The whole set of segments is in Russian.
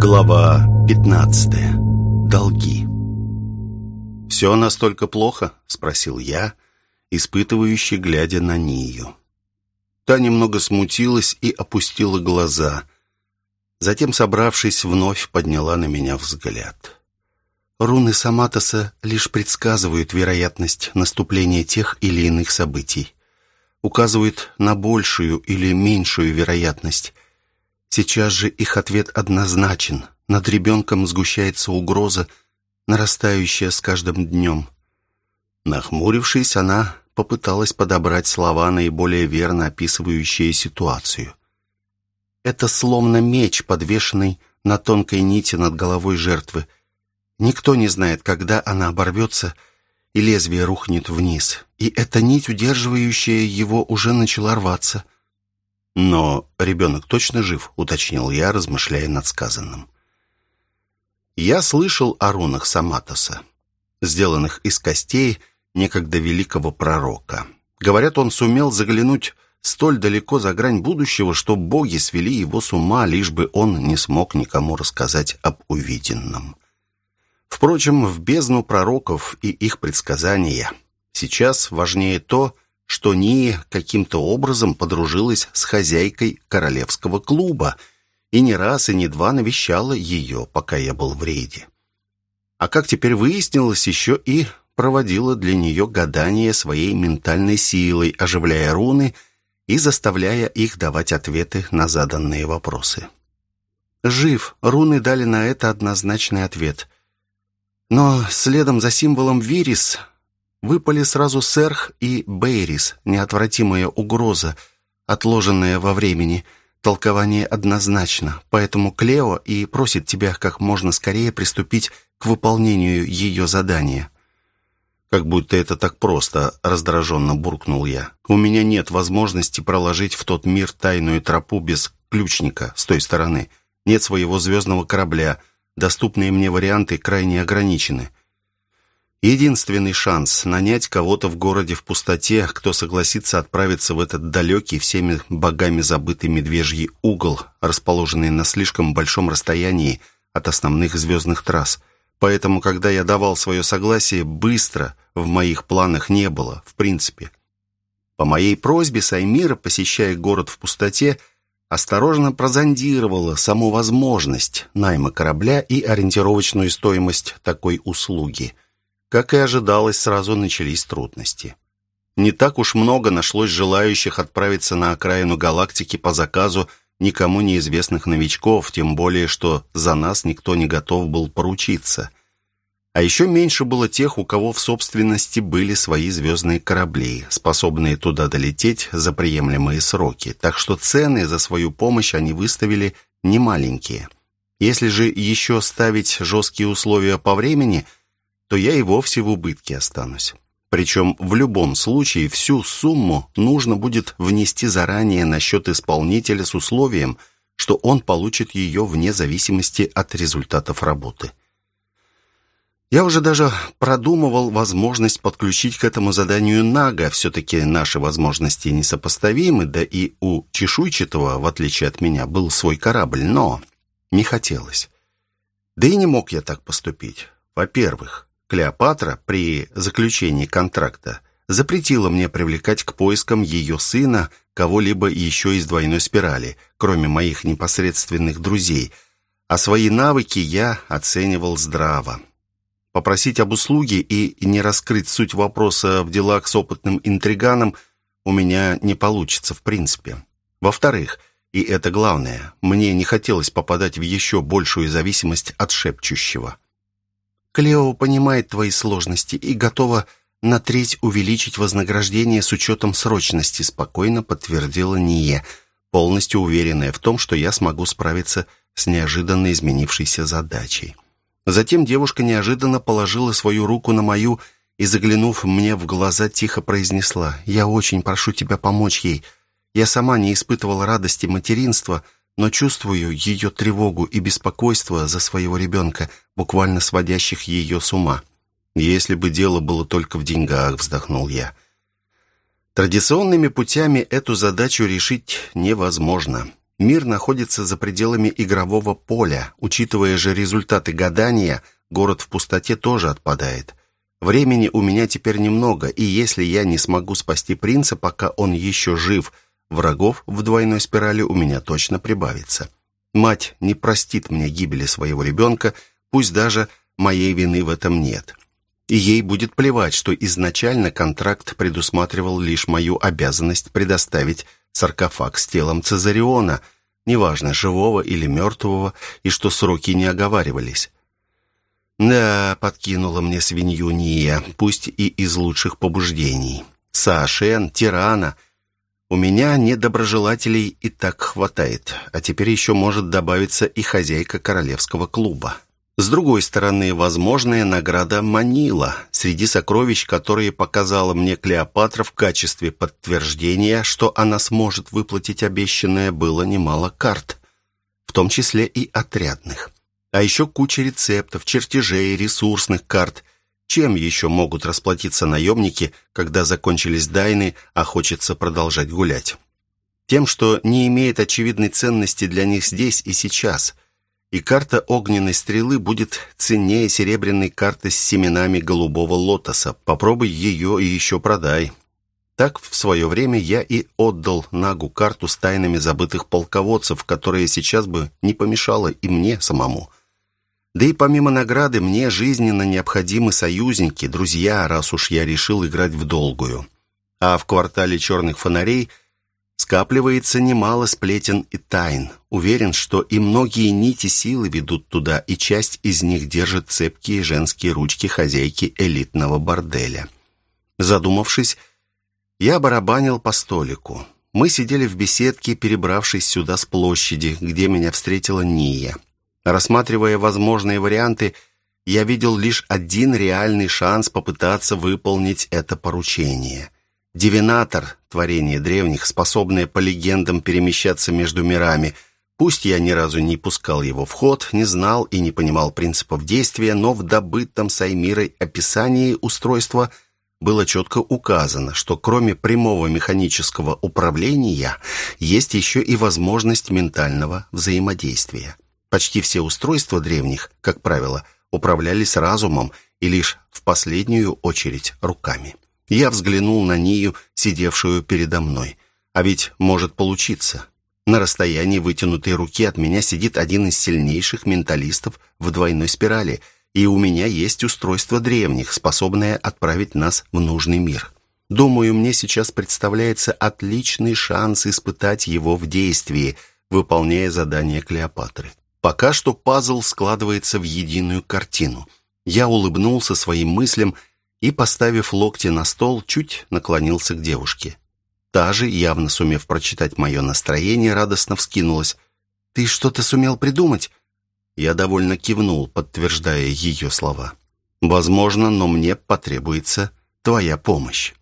Глава 15. Долги. «Все настолько плохо?» — спросил я, испытывающий, глядя на Нию. Та немного смутилась и опустила глаза. Затем, собравшись, вновь подняла на меня взгляд. Руны Саматоса лишь предсказывают вероятность наступления тех или иных событий. Указывают на большую или меньшую вероятность. Сейчас же их ответ однозначен. Над ребенком сгущается угроза, нарастающая с каждым днем. Нахмурившись, она попыталась подобрать слова, наиболее верно описывающие ситуацию. Это словно меч, подвешенный на тонкой нити над головой жертвы. Никто не знает, когда она оборвется, и лезвие рухнет вниз. И эта нить, удерживающая его, уже начала рваться — «Но ребенок точно жив», — уточнил я, размышляя над сказанным. Я слышал о рунах Саматоса, сделанных из костей некогда великого пророка. Говорят, он сумел заглянуть столь далеко за грань будущего, что боги свели его с ума, лишь бы он не смог никому рассказать об увиденном. Впрочем, в бездну пророков и их предсказания сейчас важнее то, что что Ния каким-то образом подружилась с хозяйкой королевского клуба и не раз и не два навещала ее, пока я был в рейде. А как теперь выяснилось, еще и проводила для нее гадание своей ментальной силой, оживляя руны и заставляя их давать ответы на заданные вопросы. Жив, руны дали на это однозначный ответ. Но следом за символом «Вирис» выпали сразу Серх и Бейрис, неотвратимая угроза, отложенная во времени. Толкование однозначно, поэтому Клео и просит тебя как можно скорее приступить к выполнению ее задания. Как будто это так просто, раздраженно буркнул я. У меня нет возможности проложить в тот мир тайную тропу без ключника с той стороны. Нет своего звездного корабля. Доступные мне варианты крайне ограничены. Единственный шанс нанять кого-то в городе в пустоте, кто согласится отправиться в этот далекий, всеми богами забытый медвежий угол, расположенный на слишком большом расстоянии от основных звездных трасс. Поэтому, когда я давал свое согласие, быстро в моих планах не было, в принципе. По моей просьбе Саймира, посещая город в пустоте, осторожно прозондировала саму возможность найма корабля и ориентировочную стоимость такой услуги – как и ожидалось, сразу начались трудности. Не так уж много нашлось желающих отправиться на окраину галактики по заказу никому неизвестных новичков, тем более, что за нас никто не готов был поручиться. А еще меньше было тех, у кого в собственности были свои звездные корабли, способные туда долететь за приемлемые сроки, так что цены за свою помощь они выставили немаленькие. Если же еще ставить жесткие условия по времени – то я и вовсе в убытке останусь. Причем в любом случае всю сумму нужно будет внести заранее на счет исполнителя с условием, что он получит ее вне зависимости от результатов работы. Я уже даже продумывал возможность подключить к этому заданию Нага. Все-таки наши возможности несопоставимы, да и у чешуйчатого, в отличие от меня, был свой корабль, но не хотелось. Да и не мог я так поступить. Во-первых, Клеопатра при заключении контракта запретила мне привлекать к поискам ее сына кого-либо еще из двойной спирали, кроме моих непосредственных друзей, а свои навыки я оценивал здраво. Попросить об услуге и не раскрыть суть вопроса в делах с опытным интриганом у меня не получится в принципе. Во-вторых, и это главное, мне не хотелось попадать в еще большую зависимость от шепчущего. Клео понимает твои сложности и готова на треть увеличить вознаграждение с учетом срочности», спокойно подтвердила Ния, полностью уверенная в том, что я смогу справиться с неожиданно изменившейся задачей. Затем девушка неожиданно положила свою руку на мою и, заглянув мне в глаза, тихо произнесла «Я очень прошу тебя помочь ей. Я сама не испытывала радости материнства, — но чувствую ее тревогу и беспокойство за своего ребенка, буквально сводящих ее с ума. Если бы дело было только в деньгах, вздохнул я. Традиционными путями эту задачу решить невозможно. Мир находится за пределами игрового поля. Учитывая же результаты гадания, город в пустоте тоже отпадает. Времени у меня теперь немного, и если я не смогу спасти принца, пока он еще жив, врагов в двойной спирали у меня точно прибавится. Мать не простит мне гибели своего ребенка, пусть даже моей вины в этом нет. И ей будет плевать, что изначально контракт предусматривал лишь мою обязанность предоставить саркофаг с телом Цезариона, неважно, живого или мертвого, и что сроки не оговаривались. Да, подкинула мне свинью Ния, пусть и из лучших побуждений. Саашен, тирана. У меня недоброжелателей и так хватает, а теперь еще может добавиться и хозяйка королевского клуба. С другой стороны, возможная награда манила. Среди сокровищ, которые показала мне Клеопатра в качестве подтверждения, что она сможет выплатить обещанное, было немало карт, в том числе и отрядных. А еще куча рецептов, чертежей, ресурсных карт. Чем еще могут расплатиться наемники, когда закончились дайны, а хочется продолжать гулять? Тем, что не имеет очевидной ценности для них здесь и сейчас – и карта огненной стрелы будет ценнее серебряной карты с семенами голубого лотоса. Попробуй ее и еще продай. Так в свое время я и отдал Нагу карту с тайнами забытых полководцев, которая сейчас бы не помешала и мне самому. Да и помимо награды мне жизненно необходимы союзники, друзья, раз уж я решил играть в долгую. А в квартале черных фонарей – Скапливается немало сплетен и тайн. Уверен, что и многие нити силы ведут туда, и часть из них держит цепкие женские ручки хозяйки элитного борделя. Задумавшись, я барабанил по столику. Мы сидели в беседке, перебравшись сюда с площади, где меня встретила Ния. Рассматривая возможные варианты, я видел лишь один реальный шанс попытаться выполнить это поручение – Дивинатор, творение древних, способное по легендам перемещаться между мирами. Пусть я ни разу не пускал его в ход, не знал и не понимал принципов действия, но в добытом Саймирой описании устройства было четко указано, что кроме прямого механического управления есть еще и возможность ментального взаимодействия. Почти все устройства древних, как правило, управлялись разумом и лишь в последнюю очередь руками. Я взглянул на Нию, сидевшую передо мной. А ведь может получиться. На расстоянии вытянутой руки от меня сидит один из сильнейших менталистов в двойной спирали, и у меня есть устройство древних, способное отправить нас в нужный мир. Думаю, мне сейчас представляется отличный шанс испытать его в действии, выполняя задание Клеопатры. Пока что пазл складывается в единую картину. Я улыбнулся своим мыслям и, поставив локти на стол, чуть наклонился к девушке. Та же, явно сумев прочитать мое настроение, радостно вскинулась. «Ты что-то сумел придумать?» Я довольно кивнул, подтверждая ее слова. «Возможно, но мне потребуется твоя помощь».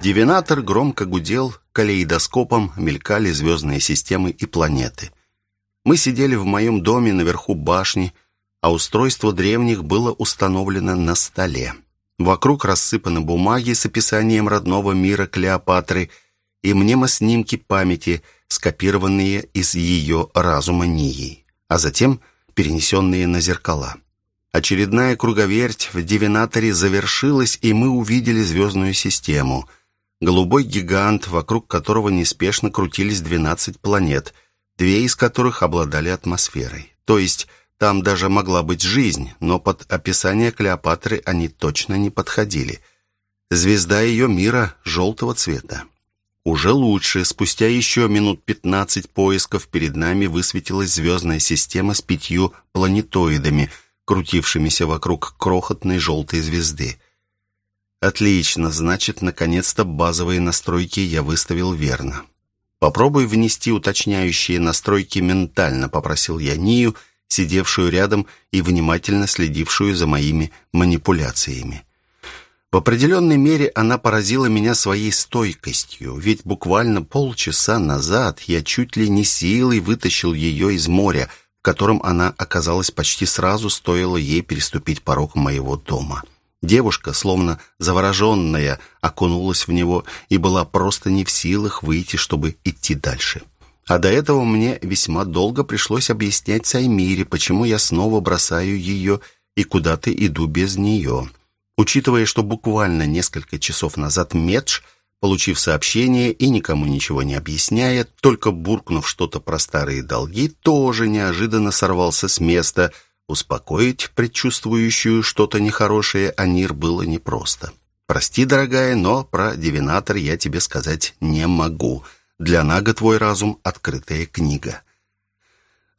Дивинатор громко гудел, калейдоскопом мелькали звездные системы и планеты. Мы сидели в моем доме наверху башни, а устройство древних было установлено на столе. Вокруг рассыпаны бумаги с описанием родного мира Клеопатры и мнемоснимки памяти, скопированные из ее разума Нии, а затем перенесенные на зеркала. Очередная круговерть в Дивинаторе завершилась, и мы увидели звездную систему. Голубой гигант, вокруг которого неспешно крутились 12 планет – две из которых обладали атмосферой. То есть там даже могла быть жизнь, но под описание Клеопатры они точно не подходили. Звезда ее мира желтого цвета. Уже лучше, спустя еще минут пятнадцать поисков перед нами высветилась звездная система с пятью планетоидами, крутившимися вокруг крохотной желтой звезды. Отлично, значит, наконец-то базовые настройки я выставил верно. «Попробуй внести уточняющие настройки ментально», — попросил я Нию, сидевшую рядом и внимательно следившую за моими манипуляциями. В определенной мере она поразила меня своей стойкостью, ведь буквально полчаса назад я чуть ли не силой вытащил ее из моря, в котором она оказалась почти сразу, стоило ей переступить порог моего дома. Девушка, словно завороженная, окунулась в него и была просто не в силах выйти, чтобы идти дальше. А до этого мне весьма долго пришлось объяснять Саймире, почему я снова бросаю ее и куда-то иду без нее. Учитывая, что буквально несколько часов назад Медж, получив сообщение и никому ничего не объясняя, только буркнув что-то про старые долги, тоже неожиданно сорвался с места – Успокоить предчувствующую что-то нехорошее Анир было непросто. «Прости, дорогая, но про дивинатор я тебе сказать не могу. Для Нага твой разум — открытая книга».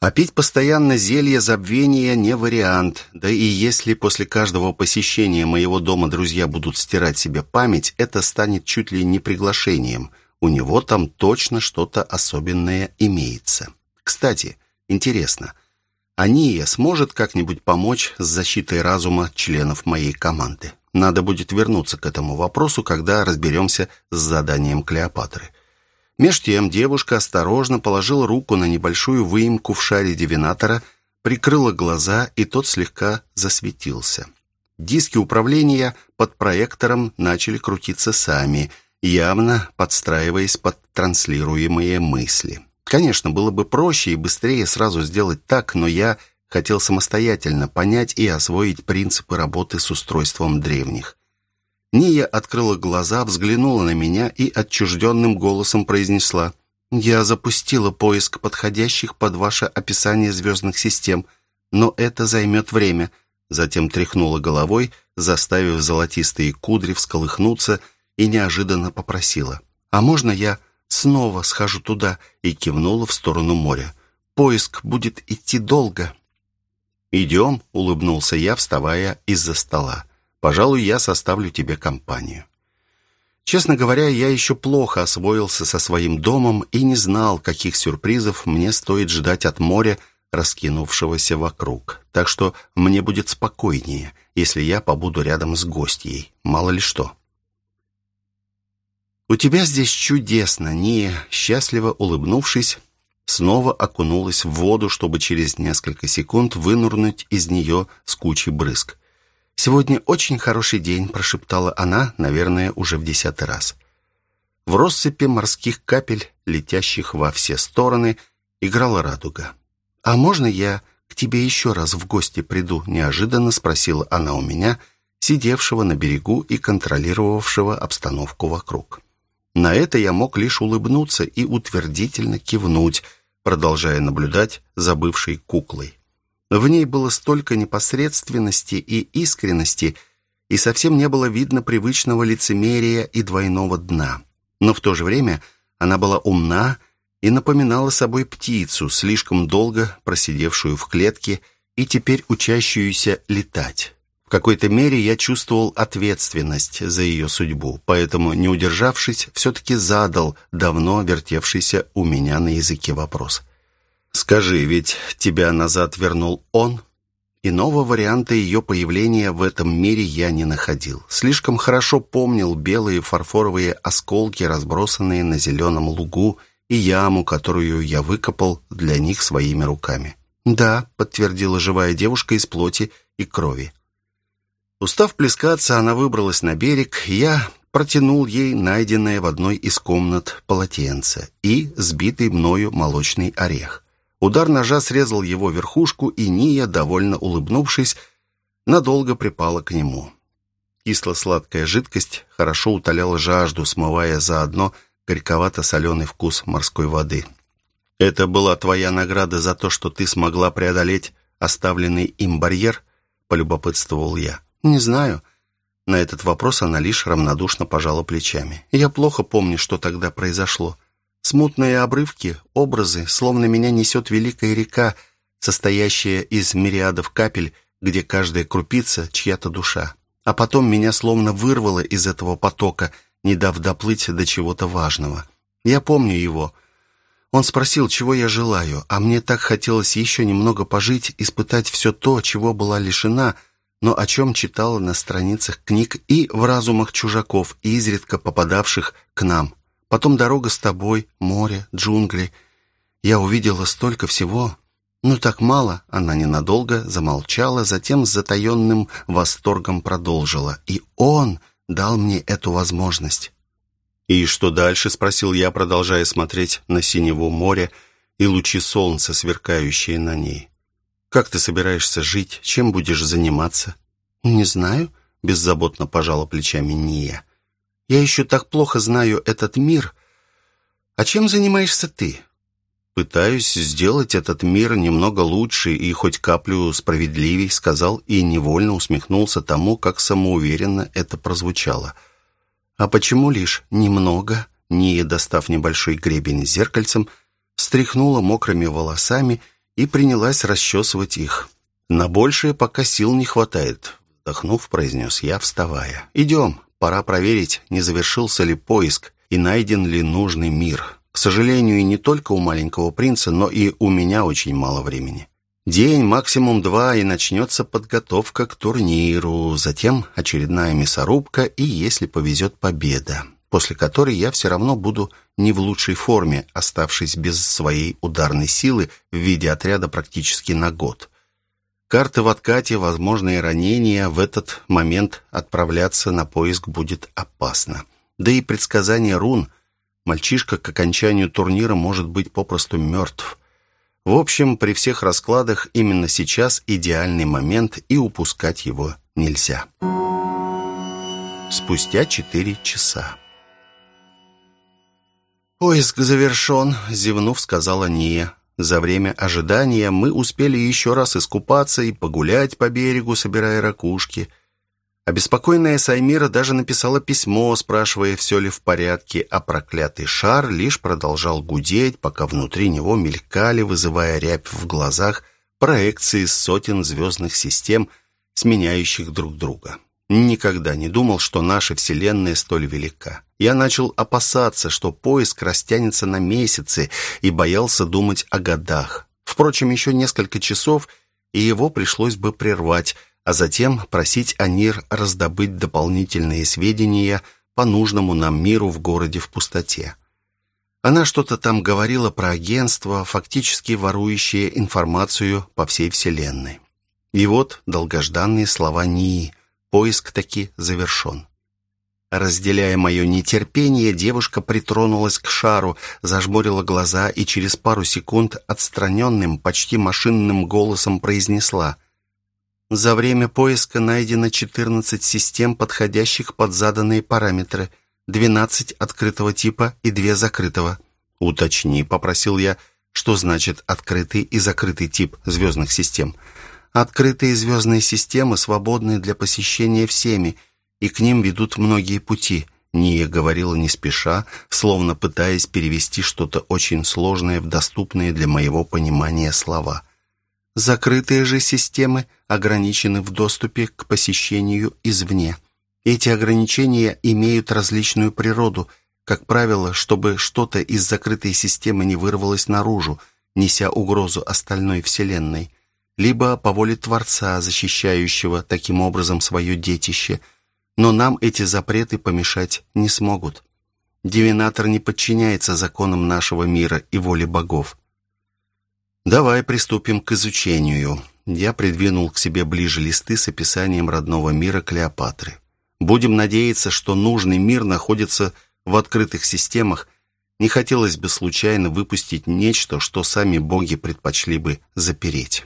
А пить постоянно зелье забвения не вариант. Да и если после каждого посещения моего дома друзья будут стирать себе память, это станет чуть ли не приглашением. У него там точно что-то особенное имеется. Кстати, интересно, Ания сможет как-нибудь помочь с защитой разума членов моей команды. Надо будет вернуться к этому вопросу, когда разберемся с заданием Клеопатры. Меж тем девушка осторожно положила руку на небольшую выемку в шаре дивинатора, прикрыла глаза, и тот слегка засветился. Диски управления под проектором начали крутиться сами, явно подстраиваясь под транслируемые мысли. Конечно, было бы проще и быстрее сразу сделать так, но я хотел самостоятельно понять и освоить принципы работы с устройством древних. Ния открыла глаза, взглянула на меня и отчужденным голосом произнесла «Я запустила поиск подходящих под ваше описание звездных систем, но это займет время». Затем тряхнула головой, заставив золотистые кудри всколыхнуться и неожиданно попросила «А можно я снова схожу туда», и кивнула в сторону моря. «Поиск будет идти долго». «Идем», — улыбнулся я, вставая из-за стола. «Пожалуй, я составлю тебе компанию». Честно говоря, я еще плохо освоился со своим домом и не знал, каких сюрпризов мне стоит ждать от моря, раскинувшегося вокруг. Так что мне будет спокойнее, если я побуду рядом с гостьей. Мало ли что. «У тебя здесь чудесно!» Ния, счастливо улыбнувшись, снова окунулась в воду, чтобы через несколько секунд вынурнуть из нее с кучей брызг. «Сегодня очень хороший день», — прошептала она, наверное, уже в десятый раз. В россыпи морских капель, летящих во все стороны, играла радуга. «А можно я к тебе еще раз в гости приду?» — неожиданно спросила она у меня, сидевшего на берегу и контролировавшего обстановку вокруг. На это я мог лишь улыбнуться и утвердительно кивнуть, продолжая наблюдать за бывшей куклой. В ней было столько непосредственности и искренности, и совсем не было видно привычного лицемерия и двойного дна. Но в то же время она была умна и напоминала собой птицу, слишком долго просидевшую в клетке и теперь учащуюся летать. В какой-то мере я чувствовал ответственность за ее судьбу, поэтому, не удержавшись, все-таки задал давно вертевшийся у меня на языке вопрос. «Скажи, ведь тебя назад вернул он?» Иного варианта ее появления в этом мире я не находил. Слишком хорошо помнил белые фарфоровые осколки, разбросанные на зеленом лугу, и яму, которую я выкопал для них своими руками. «Да», — подтвердила живая девушка из плоти и крови. Устав плескаться, она выбралась на берег, я протянул ей найденное в одной из комнат полотенце и сбитый мною молочный орех. Удар ножа срезал его верхушку, и Ния, довольно улыбнувшись, надолго припала к нему. Кисло-сладкая жидкость хорошо утоляла жажду, смывая заодно горьковато-соленый вкус морской воды. «Это была твоя награда за то, что ты смогла преодолеть оставленный им барьер?» — полюбопытствовал я. «Не знаю». На этот вопрос она лишь равнодушно пожала плечами. «Я плохо помню, что тогда произошло. Смутные обрывки, образы, словно меня несет великая река, состоящая из мириадов капель, где каждая крупица — чья-то душа. А потом меня словно вырвало из этого потока, не дав доплыть до чего-то важного. Я помню его». Он спросил, чего я желаю, а мне так хотелось еще немного пожить, испытать все то, чего была лишена — но о чем читала на страницах книг и в разумах чужаков, изредка попадавших к нам. Потом дорога с тобой, море, джунгли. Я увидела столько всего. «Ну так мало», — она ненадолго замолчала, затем с затаенным восторгом продолжила. «И он дал мне эту возможность». «И что дальше?» — спросил я, продолжая смотреть на синего моря и лучи солнца, сверкающие на ней. «Как ты собираешься жить? Чем будешь заниматься?» «Не знаю», — беззаботно пожала плечами Ния. «Я еще так плохо знаю этот мир. А чем занимаешься ты?» «Пытаюсь сделать этот мир немного лучше и хоть каплю справедливей», сказал и невольно усмехнулся тому, как самоуверенно это прозвучало. «А почему лишь немного?» Ния, достав небольшой гребень зеркальцем, стряхнула мокрыми волосами и принялась расчесывать их. «На большее пока сил не хватает», — вздохнув, произнес я, вставая. «Идем, пора проверить, не завершился ли поиск и найден ли нужный мир». К сожалению, и не только у маленького принца, но и у меня очень мало времени. День, максимум два, и начнется подготовка к турниру, затем очередная мясорубка и, если повезет, победа, после которой я все равно буду не в лучшей форме, оставшись без своей ударной силы в виде отряда практически на год. Карты в откате, возможные ранения, в этот момент отправляться на поиск будет опасно. Да и предсказание рун – Мальчишка к окончанию турнира может быть попросту мертв. В общем, при всех раскладах именно сейчас идеальный момент, и упускать его нельзя. Спустя четыре часа. «Поиск завершен», — зевнув, сказала Ния. За время ожидания мы успели еще раз искупаться и погулять по берегу, собирая ракушки — Обеспокоенная Саймира даже написала письмо, спрашивая, все ли в порядке, а проклятый шар лишь продолжал гудеть, пока внутри него мелькали, вызывая рябь в глазах, проекции сотен звездных систем, сменяющих друг друга. Никогда не думал, что наша Вселенная столь велика. Я начал опасаться, что поиск растянется на месяцы, и боялся думать о годах. Впрочем, еще несколько часов, и его пришлось бы прервать – а затем просить Анир раздобыть дополнительные сведения по нужному нам миру в городе в пустоте. Она что-то там говорила про агентство, фактически ворующее информацию по всей Вселенной. И вот долгожданные слова Нии. Поиск таки завершен. Разделяя мое нетерпение, девушка притронулась к шару, зажмурила глаза и через пару секунд отстраненным, почти машинным голосом произнесла — за время поиска найдено 14 систем, подходящих под заданные параметры, 12 открытого типа и 2 закрытого. «Уточни», — попросил я, что значит открытый и закрытый тип звездных систем. «Открытые звездные системы свободны для посещения всеми, и к ним ведут многие пути», — Ния говорила не спеша, словно пытаясь перевести что-то очень сложное в доступные для моего понимания слова — Закрытые же системы ограничены в доступе к посещению извне. Эти ограничения имеют различную природу, как правило, чтобы что-то из закрытой системы не вырвалось наружу, неся угрозу остальной Вселенной, либо по воле Творца, защищающего таким образом свое детище, но нам эти запреты помешать не смогут. Дивинатор не подчиняется законам нашего мира и воле богов. «Давай приступим к изучению». Я придвинул к себе ближе листы с описанием родного мира Клеопатры. Будем надеяться, что нужный мир находится в открытых системах. Не хотелось бы случайно выпустить нечто, что сами боги предпочли бы запереть.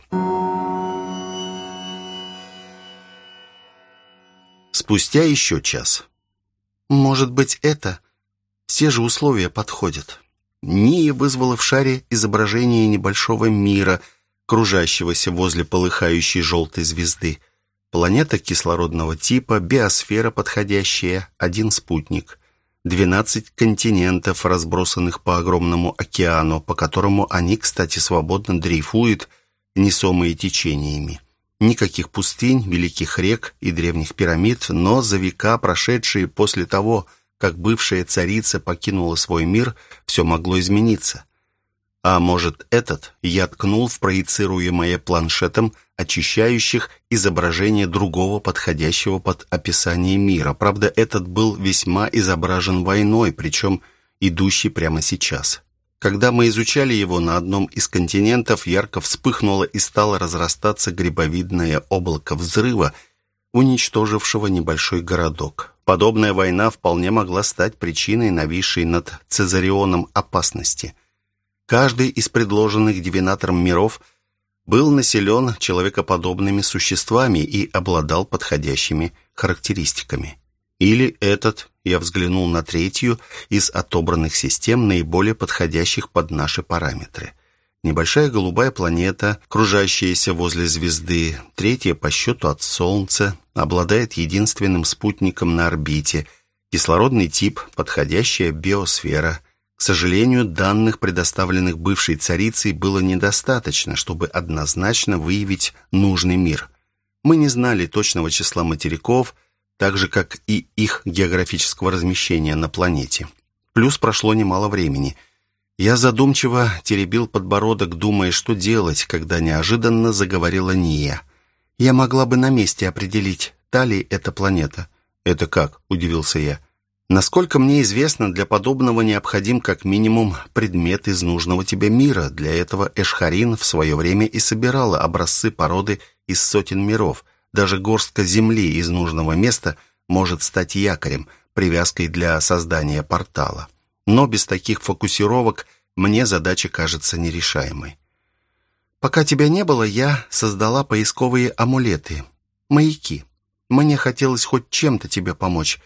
Спустя еще час. «Может быть, это? Все же условия подходят». Ния вызвала в шаре изображение небольшого мира, кружащегося возле полыхающей желтой звезды. Планета кислородного типа, биосфера подходящая, один спутник. Двенадцать континентов, разбросанных по огромному океану, по которому они, кстати, свободно дрейфуют, несомые течениями. Никаких пустынь, великих рек и древних пирамид, но за века, прошедшие после того, как бывшая царица покинула свой мир, все могло измениться. А может, этот я ткнул в проецируемое планшетом очищающих изображение другого подходящего под описание мира. Правда, этот был весьма изображен войной, причем идущий прямо сейчас. Когда мы изучали его на одном из континентов, ярко вспыхнуло и стало разрастаться грибовидное облако взрыва, уничтожившего небольшой городок. Подобная война вполне могла стать причиной нависшей над Цезарионом опасности. Каждый из предложенных дивинатором миров был населен человекоподобными существами и обладал подходящими характеристиками. Или этот, я взглянул на третью, из отобранных систем, наиболее подходящих под наши параметры. Небольшая голубая планета, кружащаяся возле звезды, третья по счету от Солнца, обладает единственным спутником на орбите, кислородный тип, подходящая биосфера. Сожалению, данных, предоставленных бывшей царицей, было недостаточно, чтобы однозначно выявить нужный мир. Мы не знали точного числа материков, так же, как и их географического размещения на планете. Плюс прошло немало времени. Я задумчиво теребил подбородок, думая, что делать, когда неожиданно заговорила Ния. «Я могла бы на месте определить, та ли эта планета». «Это как?» – удивился я. «Насколько мне известно, для подобного необходим как минимум предмет из нужного тебе мира. Для этого Эшхарин в свое время и собирала образцы породы из сотен миров – даже горстка земли из нужного места может стать якорем, привязкой для создания портала. Но без таких фокусировок мне задача кажется нерешаемой. Пока тебя не было, я создала поисковые амулеты, маяки. Мне хотелось хоть чем-то тебе помочь.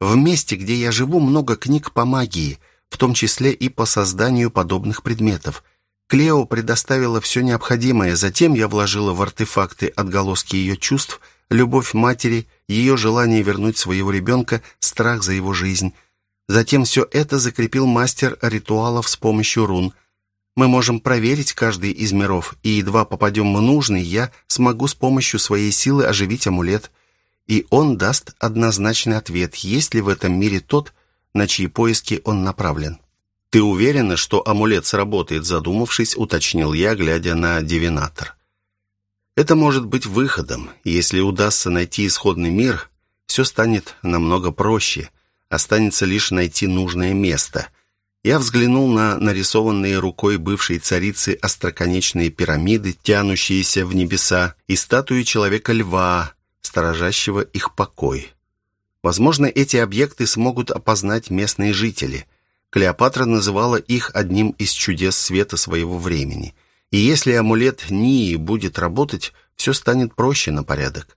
В месте, где я живу, много книг по магии, в том числе и по созданию подобных предметов – Клео предоставила все необходимое, затем я вложила в артефакты отголоски ее чувств, любовь матери, ее желание вернуть своего ребенка, страх за его жизнь. Затем все это закрепил мастер ритуалов с помощью рун. Мы можем проверить каждый из миров, и едва попадем в нужный, я смогу с помощью своей силы оживить амулет. И он даст однозначный ответ, есть ли в этом мире тот, на чьи поиски он направлен. «Ты уверена, что амулет сработает?» Задумавшись, уточнил я, глядя на дивинатор. «Это может быть выходом. Если удастся найти исходный мир, все станет намного проще. Останется лишь найти нужное место». Я взглянул на нарисованные рукой бывшей царицы остроконечные пирамиды, тянущиеся в небеса, и статуи человека-льва, сторожащего их покой. Возможно, эти объекты смогут опознать местные жители – Клеопатра называла их одним из чудес света своего времени. И если амулет Нии будет работать, все станет проще на порядок.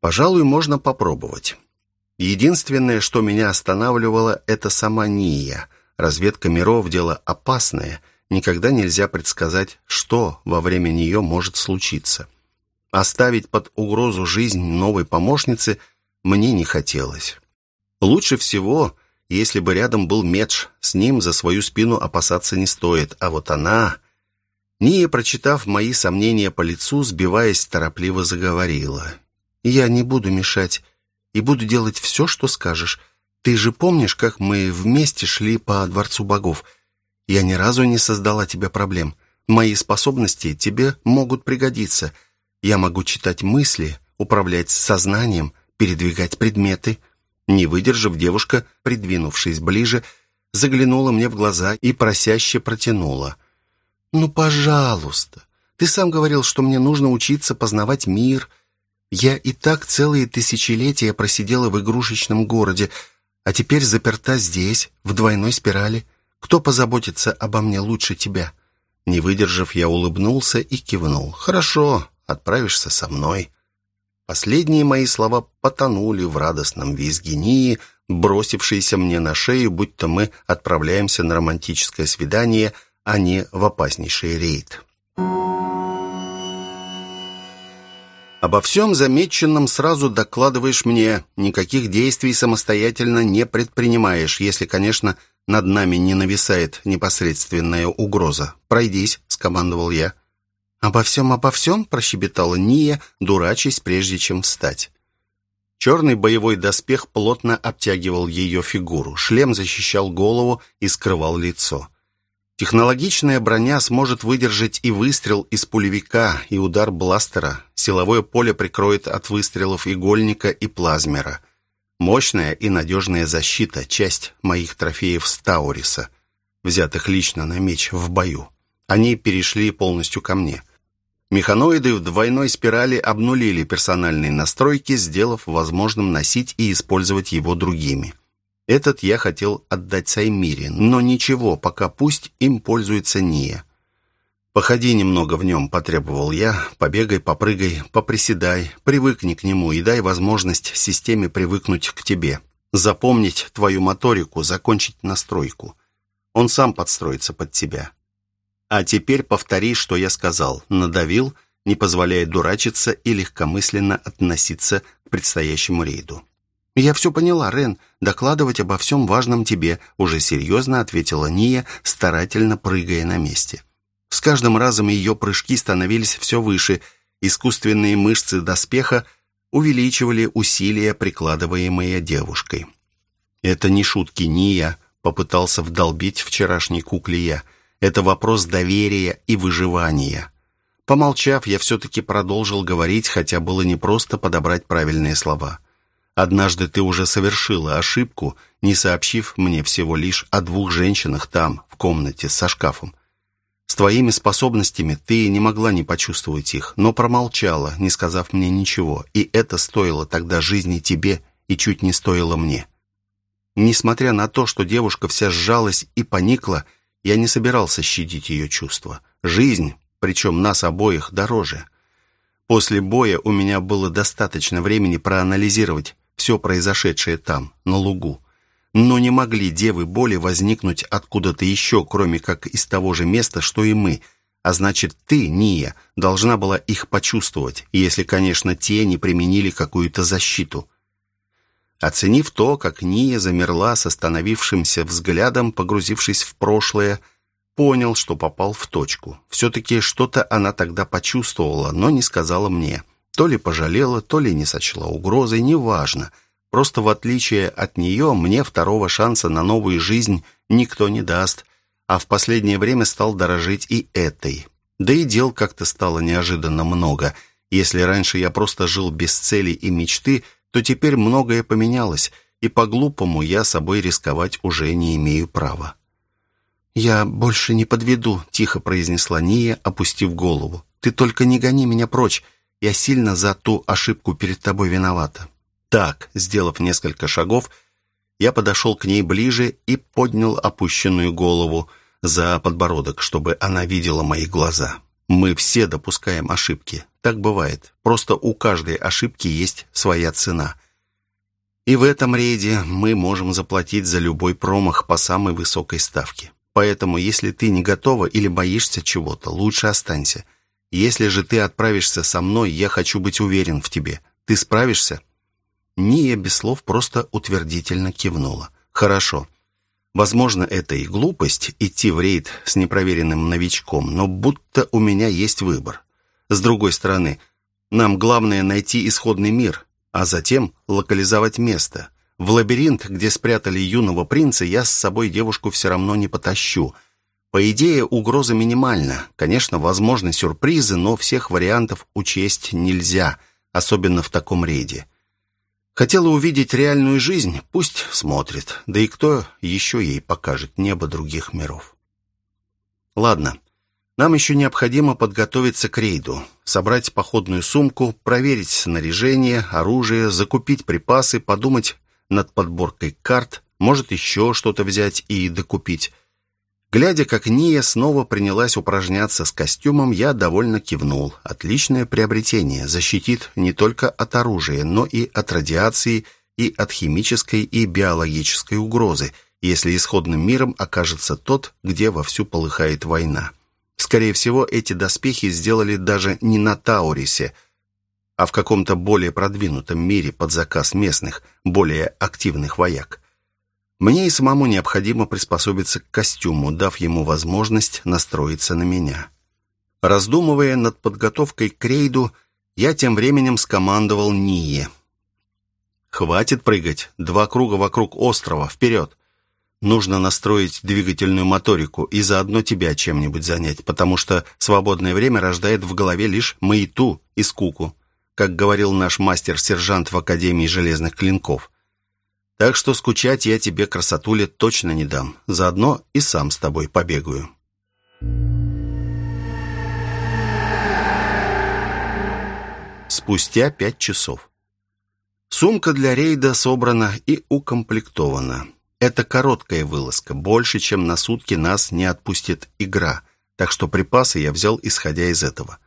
Пожалуй, можно попробовать. Единственное, что меня останавливало, это сама Ния. Разведка миров – дело опасное. Никогда нельзя предсказать, что во время нее может случиться. Оставить под угрозу жизнь новой помощницы мне не хотелось. Лучше всего если бы рядом был Медж, с ним за свою спину опасаться не стоит. А вот она... Ния, прочитав мои сомнения по лицу, сбиваясь, торопливо заговорила. «Я не буду мешать и буду делать все, что скажешь. Ты же помнишь, как мы вместе шли по Дворцу Богов? Я ни разу не создала тебе проблем. Мои способности тебе могут пригодиться. Я могу читать мысли, управлять сознанием, передвигать предметы». Не выдержав, девушка, придвинувшись ближе, заглянула мне в глаза и просяще протянула. «Ну, пожалуйста, ты сам говорил, что мне нужно учиться познавать мир. Я и так целые тысячелетия просидела в игрушечном городе, а теперь заперта здесь, в двойной спирали. Кто позаботится обо мне лучше тебя?» Не выдержав, я улыбнулся и кивнул. «Хорошо, отправишься со мной». Последние мои слова потонули в радостном визге Нии, бросившейся мне на шею, будто мы отправляемся на романтическое свидание, а не в опаснейший рейд. Обо всем замеченном сразу докладываешь мне, никаких действий самостоятельно не предпринимаешь, если, конечно, над нами не нависает непосредственная угроза. «Пройдись», — скомандовал я. «Обо всем, обо всем?» – прощебетала Ния, дурачись, прежде чем встать. Черный боевой доспех плотно обтягивал ее фигуру, шлем защищал голову и скрывал лицо. Технологичная броня сможет выдержать и выстрел из пулевика, и удар бластера. Силовое поле прикроет от выстрелов игольника и плазмера. Мощная и надежная защита – часть моих трофеев Стауриса. взятых лично на меч в бою. Они перешли полностью ко мне. Механоиды в двойной спирали обнулили персональные настройки, сделав возможным носить и использовать его другими. Этот я хотел отдать Саймире, но ничего, пока пусть им пользуется Ния. «Походи немного в нем», — потребовал я. «Побегай, попрыгай, поприседай, привыкни к нему и дай возможность системе привыкнуть к тебе. Запомнить твою моторику, закончить настройку. Он сам подстроится под тебя. А теперь повтори, что я сказал. Надавил, не позволяя дурачиться и легкомысленно относиться к предстоящему рейду». «Я все поняла, Рен. Докладывать обо всем важном тебе», — уже серьезно ответила Ния, старательно прыгая на месте. С каждым разом ее прыжки становились все выше. Искусственные мышцы доспеха увеличивали усилия, прикладываемые девушкой. «Это не шутки, не я», — попытался вдолбить вчерашней кукле я. «Это вопрос доверия и выживания». Помолчав, я все-таки продолжил говорить, хотя было непросто подобрать правильные слова. «Однажды ты уже совершила ошибку, не сообщив мне всего лишь о двух женщинах там, в комнате со шкафом. С твоими способностями ты не могла не почувствовать их, но промолчала, не сказав мне ничего, и это стоило тогда жизни тебе и чуть не стоило мне. Несмотря на то, что девушка вся сжалась и поникла, я не собирался щадить ее чувства. Жизнь, причем нас обоих, дороже. После боя у меня было достаточно времени проанализировать все произошедшее там, на лугу. Но не могли девы боли возникнуть откуда-то еще, кроме как из того же места, что и мы. А значит, ты, Ния, должна была их почувствовать, если, конечно, те не применили какую-то защиту. Оценив то, как Ния замерла с остановившимся взглядом, погрузившись в прошлое, понял, что попал в точку. Все-таки что-то она тогда почувствовала, но не сказала мне. То ли пожалела, то ли не сочла угрозой, неважно — Просто в отличие от нее, мне второго шанса на новую жизнь никто не даст, а в последнее время стал дорожить и этой. Да и дел как-то стало неожиданно много. Если раньше я просто жил без цели и мечты, то теперь многое поменялось, и по-глупому я собой рисковать уже не имею права. «Я больше не подведу», — тихо произнесла Ния, опустив голову. «Ты только не гони меня прочь. Я сильно за ту ошибку перед тобой виновата. Так, сделав несколько шагов, я подошел к ней ближе и поднял опущенную голову за подбородок, чтобы она видела мои глаза. Мы все допускаем ошибки. Так бывает. Просто у каждой ошибки есть своя цена. И в этом рейде мы можем заплатить за любой промах по самой высокой ставке. Поэтому, если ты не готова или боишься чего-то, лучше останься. Если же ты отправишься со мной, я хочу быть уверен в тебе. Ты справишься?» Ния без слов просто утвердительно кивнула. «Хорошо. Возможно, это и глупость идти в рейд с непроверенным новичком, но будто у меня есть выбор. С другой стороны, нам главное найти исходный мир, а затем локализовать место. В лабиринт, где спрятали юного принца, я с собой девушку все равно не потащу. По идее, угроза минимальна. Конечно, возможны сюрпризы, но всех вариантов учесть нельзя, особенно в таком рейде. Хотела увидеть реальную жизнь, пусть смотрит. Да и кто еще ей покажет небо других миров? Ладно, нам еще необходимо подготовиться к рейду, собрать походную сумку, проверить снаряжение, оружие, закупить припасы, подумать над подборкой карт, может еще что-то взять и докупить. Глядя, как Ния снова принялась упражняться с костюмом, я довольно кивнул. Отличное приобретение. Защитит не только от оружия, но и от радиации, и от химической и биологической угрозы, если исходным миром окажется тот, где вовсю полыхает война. Скорее всего, эти доспехи сделали даже не на Таурисе, а в каком-то более продвинутом мире под заказ местных, более активных вояк. Мне и самому необходимо приспособиться к костюму, дав ему возможность настроиться на меня. Раздумывая над подготовкой к рейду, я тем временем скомандовал Ние. «Хватит прыгать. Два круга вокруг острова. Вперед!» Нужно настроить двигательную моторику и заодно тебя чем-нибудь занять, потому что свободное время рождает в голове лишь маяту и скуку, как говорил наш мастер-сержант в Академии железных клинков. Так что скучать я тебе, красотуле, точно не дам. Заодно и сам с тобой побегаю. Спустя пять часов. Сумка для рейда собрана и укомплектована. Это короткая вылазка, больше, чем на сутки нас не отпустит игра, так что припасы я взял, исходя из этого.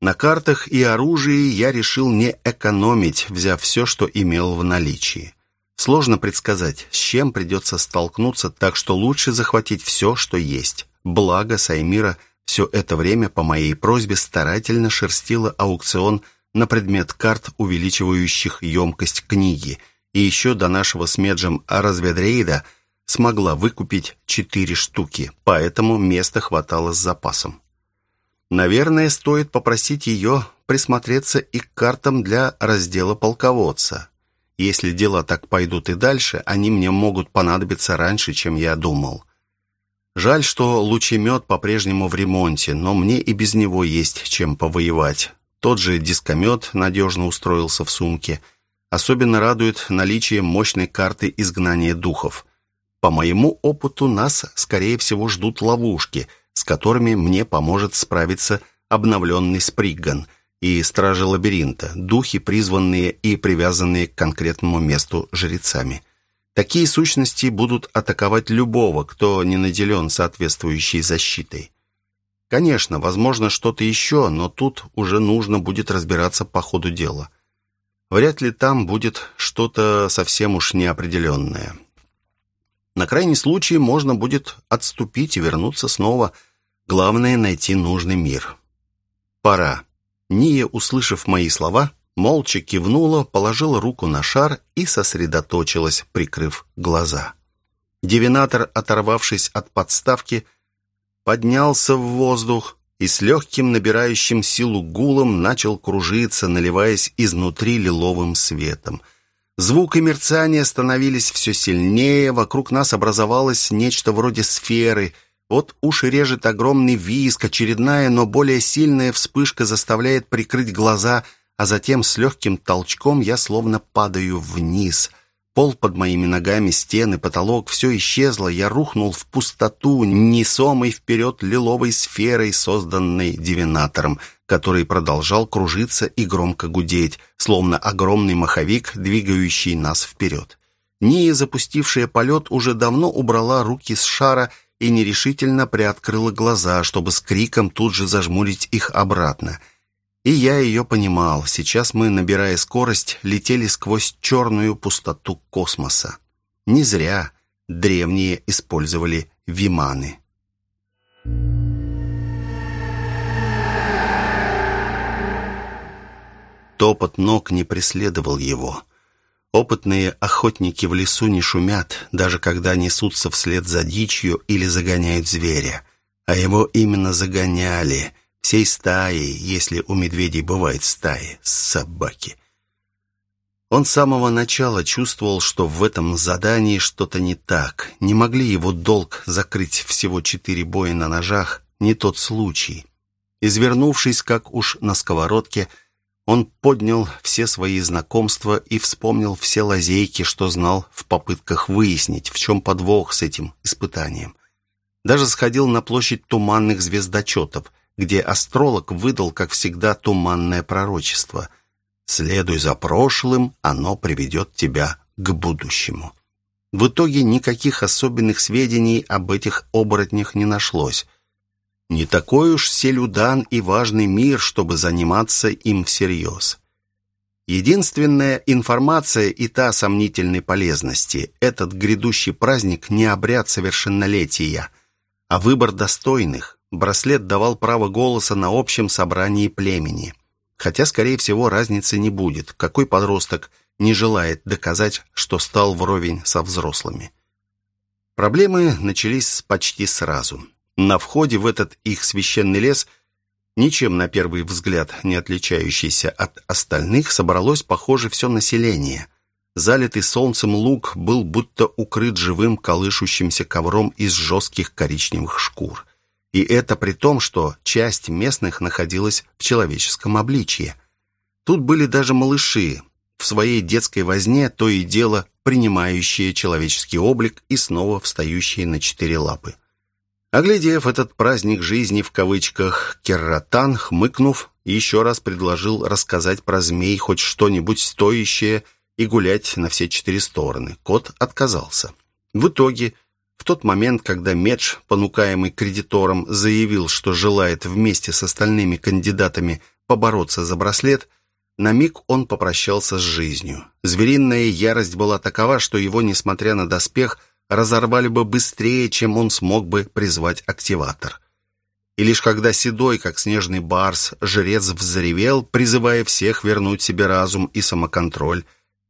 На картах и оружии я решил не экономить, взяв все, что имел в наличии. Сложно предсказать, с чем придется столкнуться, так что лучше захватить все, что есть. Благо, Саймира все это время по моей просьбе старательно шерстила аукцион на предмет карт, увеличивающих емкость книги, и еще до нашего с Меджем разведрейда смогла выкупить четыре штуки, поэтому места хватало с запасом. Наверное, стоит попросить ее присмотреться и к картам для раздела полководца. Если дела так пойдут и дальше, они мне могут понадобиться раньше, чем я думал. Жаль, что лучемет по-прежнему в ремонте, но мне и без него есть чем повоевать. Тот же дискомет надежно устроился в сумке. Особенно радует наличие мощной карты изгнания духов. По моему опыту нас, скорее всего, ждут ловушки – с которыми мне поможет справиться обновленный Спригган и Стражи Лабиринта, духи, призванные и привязанные к конкретному месту жрецами. Такие сущности будут атаковать любого, кто не наделен соответствующей защитой. Конечно, возможно что-то еще, но тут уже нужно будет разбираться по ходу дела. Вряд ли там будет что-то совсем уж неопределенное. На крайний случай можно будет отступить и вернуться снова. Главное — найти нужный мир. Пора. Ния, услышав мои слова, молча кивнула, положила руку на шар и сосредоточилась, прикрыв глаза. Девинатор, оторвавшись от подставки, поднялся в воздух и с легким набирающим силу гулом начал кружиться, наливаясь изнутри лиловым светом — Звук и мерцание становились все сильнее, вокруг нас образовалось нечто вроде сферы. Вот уши режет огромный виск, очередная, но более сильная вспышка заставляет прикрыть глаза, а затем с легким толчком я словно падаю вниз. Пол под моими ногами, стены, потолок — все исчезло, я рухнул в пустоту, несомой вперед лиловой сферой, созданной дивинатором — который продолжал кружиться и громко гудеть, словно огромный маховик, двигающий нас вперед. Ния, запустившая полет, уже давно убрала руки с шара и нерешительно приоткрыла глаза, чтобы с криком тут же зажмурить их обратно. И я ее понимал. Сейчас мы, набирая скорость, летели сквозь черную пустоту космоса. Не зря древние использовали виманы. Топот ног не преследовал его. Опытные охотники в лесу не шумят, даже когда несутся вслед за дичью или загоняют зверя. А его именно загоняли, всей стаей, если у медведей бывает стаи, собаки. Он с самого начала чувствовал, что в этом задании что-то не так. Не могли его долг закрыть всего четыре боя на ножах, не тот случай. Извернувшись, как уж на сковородке, он поднял все свои знакомства и вспомнил все лазейки, что знал в попытках выяснить, в чем подвох с этим испытанием. Даже сходил на площадь туманных звездочетов, где астролог выдал, как всегда, туманное пророчество. «Следуй за прошлым, оно приведет тебя к будущему». В итоге никаких особенных сведений об этих оборотнях не нашлось. Не такой уж селюдан и важный мир, чтобы заниматься им всерьез. Единственная информация и та сомнительной полезности. Этот грядущий праздник не обряд совершеннолетия, а выбор достойных. Браслет давал право голоса на общем собрании племени. Хотя, скорее всего, разницы не будет. Какой подросток не желает доказать, что стал вровень со взрослыми? Проблемы начались почти сразу. На входе в этот их священный лес, ничем на первый взгляд не отличающийся от остальных, собралось, похоже, все население. Залитый солнцем луг был будто укрыт живым колышущимся ковром из жестких коричневых шкур. И это при том, что часть местных находилась в человеческом обличье. Тут были даже малыши, в своей детской возне то и дело принимающие человеческий облик и снова встающие на четыре лапы. Оглядев этот праздник жизни в кавычках, Керратан, хмыкнув, еще раз предложил рассказать про змей хоть что-нибудь стоящее и гулять на все четыре стороны. Кот отказался. В итоге, в тот момент, когда Медж, понукаемый кредитором, заявил, что желает вместе с остальными кандидатами побороться за браслет, на миг он попрощался с жизнью. Звериная ярость была такова, что его, несмотря на доспех, разорвали бы быстрее, чем он смог бы призвать активатор. И лишь когда седой, как снежный барс, жрец взревел, призывая всех вернуть себе разум и самоконтроль,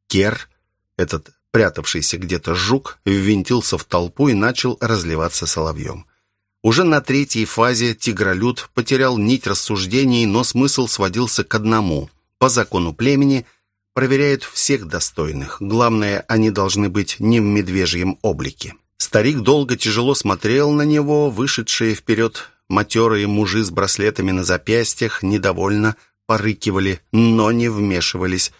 Кер, этот прятавшийся где-то жук, ввинтился в толпу и начал разливаться соловьем. Уже на третьей фазе тигролюд потерял нить рассуждений, но смысл сводился к одному. По закону племени проверяют всех достойных. Главное, они должны быть не в медвежьем облике. Старик долго тяжело смотрел на него, вышедшие вперед матерые мужи с браслетами на запястьях недовольно порыкивали, но не вмешивались.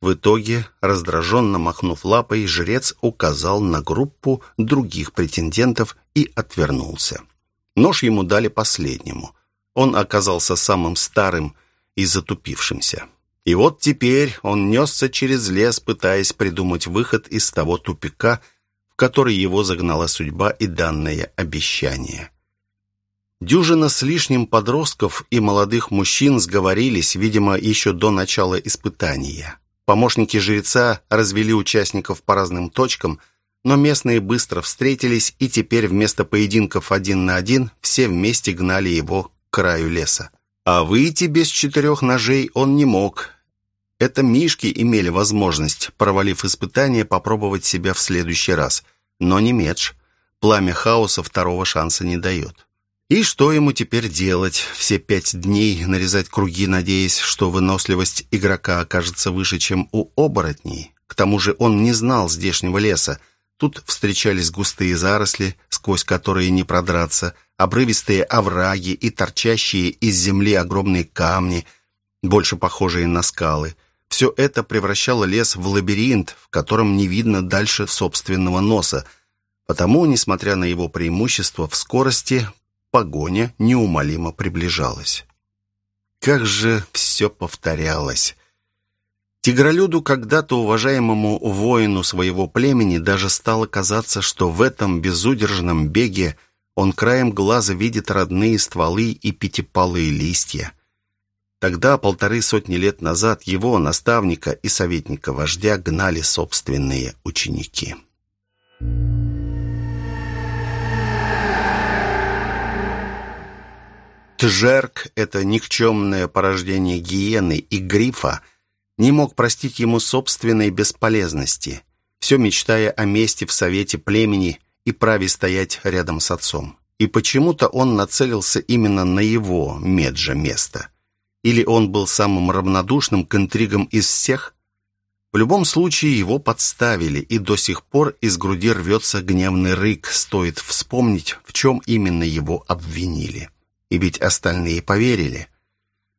В итоге, раздраженно махнув лапой, жрец указал на группу других претендентов и отвернулся. Нож ему дали последнему. Он оказался самым старым и затупившимся. И вот теперь он несся через лес, пытаясь придумать выход из того тупика, в который его загнала судьба и данное обещание. Дюжина с лишним подростков и молодых мужчин сговорились, видимо, еще до начала испытания. Помощники жреца развели участников по разным точкам – но местные быстро встретились, и теперь вместо поединков один на один все вместе гнали его к краю леса. А выйти без четырех ножей он не мог. Это мишки имели возможность, провалив испытание, попробовать себя в следующий раз. Но не Медж. Пламя хаоса второго шанса не дает. И что ему теперь делать? Все пять дней нарезать круги, надеясь, что выносливость игрока окажется выше, чем у оборотней? К тому же он не знал здешнего леса, Тут встречались густые заросли, сквозь которые не продраться, обрывистые овраги и торчащие из земли огромные камни, больше похожие на скалы. Все это превращало лес в лабиринт, в котором не видно дальше собственного носа. Потому, несмотря на его преимущество в скорости, погоня неумолимо приближалась. Как же все повторялось. Тигролюду, когда-то уважаемому воину своего племени, даже стало казаться, что в этом безудержном беге он краем глаза видит родные стволы и пятипалые листья. Тогда, полторы сотни лет назад, его, наставника и советника вождя, гнали собственные ученики. Тжерк — это никчемное порождение гиены и грифа — не мог простить ему собственной бесполезности, все мечтая о месте в совете племени и праве стоять рядом с отцом. И почему-то он нацелился именно на его меджа место. Или он был самым равнодушным к интригам из всех? В любом случае его подставили, и до сих пор из груди рвется гневный рык, стоит вспомнить, в чем именно его обвинили. И ведь остальные поверили.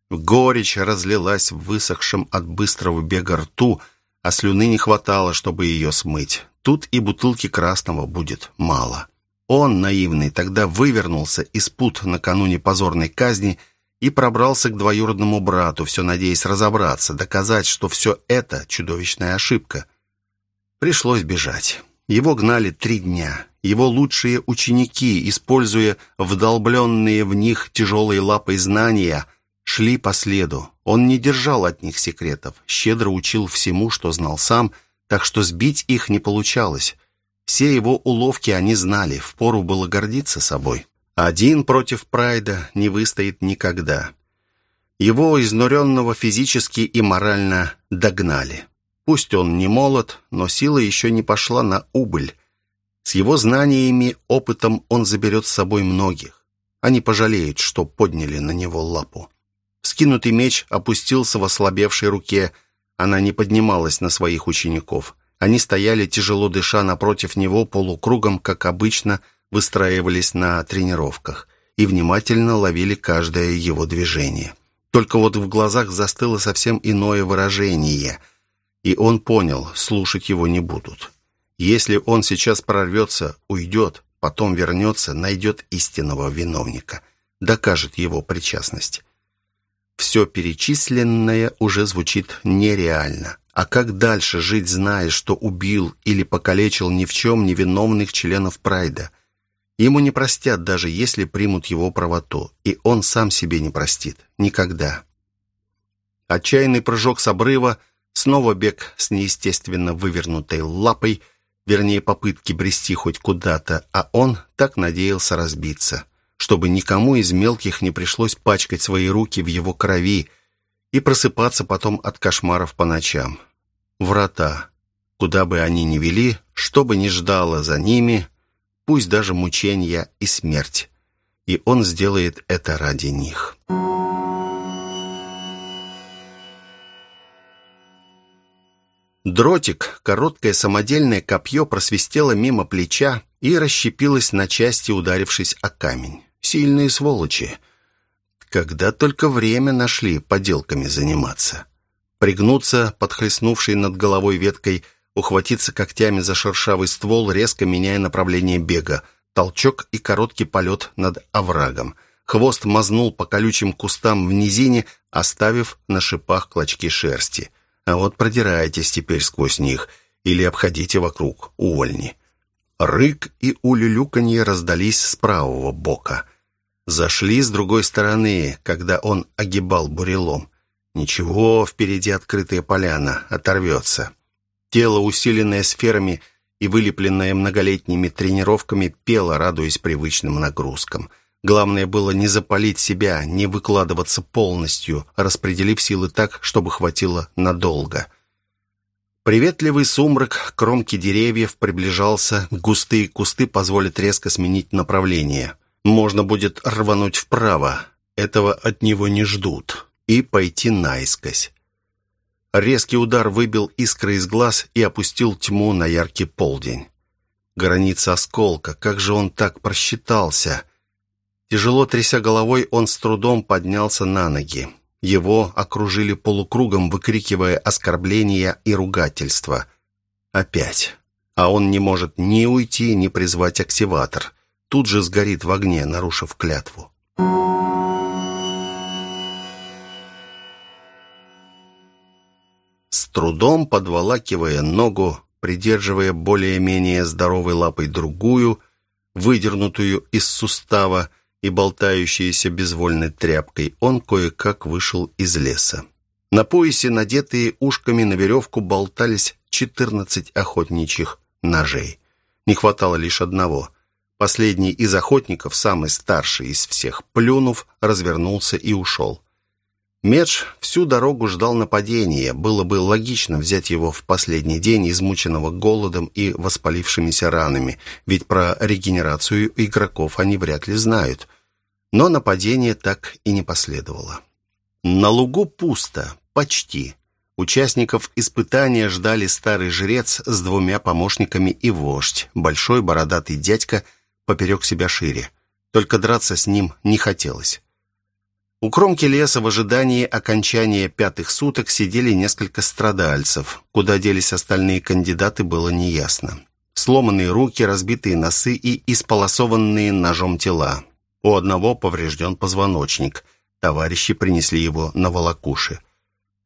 Горечь разлилась в высохшем от быстрого бега рту, а слюны не хватало, чтобы ее смыть. Тут и бутылки красного будет мало. Он, наивный, тогда вывернулся из пут накануне позорной казни и пробрался к двоюродному брату, все надеясь разобраться, доказать, что все это чудовищная ошибка. Пришлось бежать. Его гнали три дня. Его лучшие ученики, используя вдолбленные в них тяжелые лапой знания, шли по следу. Он не держал от них секретов, щедро учил всему, что знал сам, так что сбить их не получалось. Все его уловки они знали, впору было гордиться собой. Один против Прайда не выстоит никогда. Его, изнуренного физически и морально, догнали. Пусть он не молод, но сила еще не пошла на убыль. С его знаниями, опытом он заберет с собой многих. Они пожалеют, что подняли на него лапу. Скинутый меч опустился в ослабевшей руке. Она не поднималась на своих учеников. Они стояли, тяжело дыша, напротив него полукругом, как обычно, выстраивались на тренировках и внимательно ловили каждое его движение. Только вот в глазах застыло совсем иное выражение, и он понял, слушать его не будут. Если он сейчас прорвется, уйдет, потом вернется, найдет истинного виновника, докажет его причастность. Все перечисленное уже звучит нереально. А как дальше жить, зная, что убил или покалечил ни в чем невиновных членов Прайда? Ему не простят, даже если примут его правоту, и он сам себе не простит. Никогда. Отчаянный прыжок с обрыва, снова бег с неестественно вывернутой лапой, вернее, попытки брести хоть куда-то, а он так надеялся разбиться, чтобы никому из мелких не пришлось пачкать свои руки в его крови, и просыпаться потом от кошмаров по ночам. Врата. Куда бы они ни вели, что бы ни ждало за ними, пусть даже мучения и смерть. И он сделает это ради них. Дротик, короткое самодельное копье просвистело мимо плеча и расщепилось на части, ударившись о камень. Сильные сволочи. Когда только время нашли поделками заниматься. Пригнуться, подхлестнувший над головой веткой, ухватиться когтями за шершавый ствол, резко меняя направление бега. Толчок и короткий полет над оврагом. Хвост мазнул по колючим кустам в низине, оставив на шипах клочки шерсти. А вот продираетесь теперь сквозь них или обходите вокруг, увольни. Рык и улюлюканье раздались с правого бока. Зашли с другой стороны, когда он огибал бурелом. Ничего, впереди открытая поляна, оторвется. Тело, усиленное сферами и вылепленное многолетними тренировками, пело, радуясь привычным нагрузкам. Главное было не запалить себя, не выкладываться полностью, распределив силы так, чтобы хватило надолго. Приветливый сумрак кромки деревьев приближался, густые кусты позволят резко сменить направление. Можно будет рвануть вправо. Этого от него не ждут. И пойти наискось. Резкий удар выбил искры из глаз и опустил тьму на яркий полдень. Граница осколка, как же он так просчитался? Тяжело тряся головой, он с трудом поднялся на ноги. Его окружили полукругом, выкрикивая оскорбления и ругательства. Опять. А он не может ни уйти, ни призвать активатор тут же сгорит в огне, нарушив клятву. С трудом подволакивая ногу, придерживая более-менее здоровой лапой другую, выдернутую из сустава и болтающуюся безвольной тряпкой, он кое-как вышел из леса. На поясе, надетые ушками на веревку, болтались четырнадцать охотничьих ножей. Не хватало лишь одного. Последний из охотников, самый старший из всех, плюнув, развернулся и ушел. Медж всю дорогу ждал нападения. Было бы логично взять его в последний день, измученного голодом и воспалившимися ранами, ведь про регенерацию игроков они вряд ли знают. Но нападение так и не последовало. На лугу пусто, почти. Участников испытания ждали старый жрец с двумя помощниками и вождь, большой бородатый дядька – поперек себя шире. Только драться с ним не хотелось. У кромки леса в ожидании окончания пятых суток сидели несколько страдальцев. Куда делись остальные кандидаты, было неясно. Сломанные руки, разбитые носы и исполосованные ножом тела. У одного поврежден позвоночник. Товарищи принесли его на волокуши.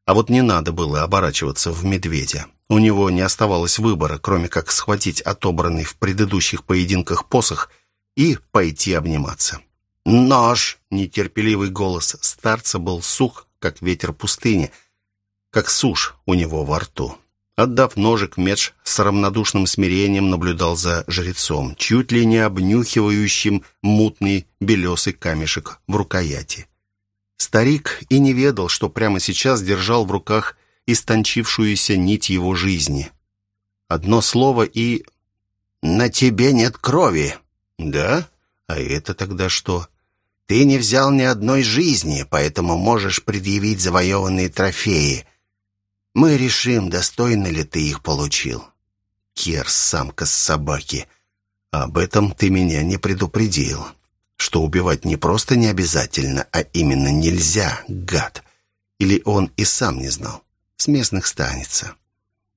А вот не надо было оборачиваться в медведя. У него не оставалось выбора, кроме как схватить отобранный в предыдущих поединках посох и пойти обниматься. «Нож!» — нетерпеливый голос старца был сух, как ветер пустыни, как сушь у него во рту. Отдав ножик, Медж с равнодушным смирением наблюдал за жрецом, чуть ли не обнюхивающим мутный белесый камешек в рукояти. Старик и не ведал, что прямо сейчас держал в руках истончившуюся нить его жизни. Одно слово и... «На тебе нет крови». «Да? А это тогда что?» «Ты не взял ни одной жизни, поэтому можешь предъявить завоеванные трофеи. Мы решим, достойно ли ты их получил». «Кер, самка с собаки, об этом ты меня не предупредил. Что убивать не просто не обязательно, а именно нельзя, гад. Или он и сам не знал?» с местных станется.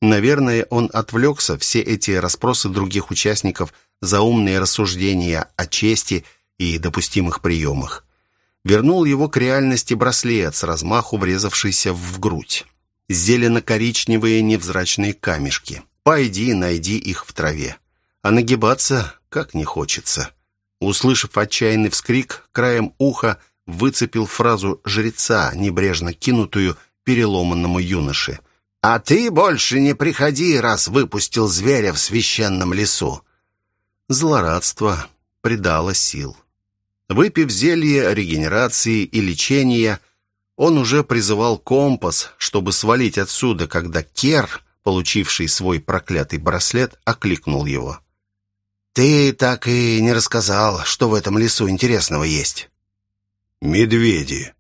Наверное, он отвлекся, все эти расспросы других участников, заумные рассуждения о чести и допустимых приемах. Вернул его к реальности браслет, с размаху врезавшийся в грудь. Зелено-коричневые невзрачные камешки. Пойди, найди их в траве. А нагибаться как не хочется. Услышав отчаянный вскрик, краем уха выцепил фразу жреца, небрежно кинутую переломанному юноше. «А ты больше не приходи, раз выпустил зверя в священном лесу!» Злорадство придало сил. Выпив зелье регенерации и лечения, он уже призывал компас, чтобы свалить отсюда, когда Кер, получивший свой проклятый браслет, окликнул его. «Ты так и не рассказал, что в этом лесу интересного есть». «Медведи»,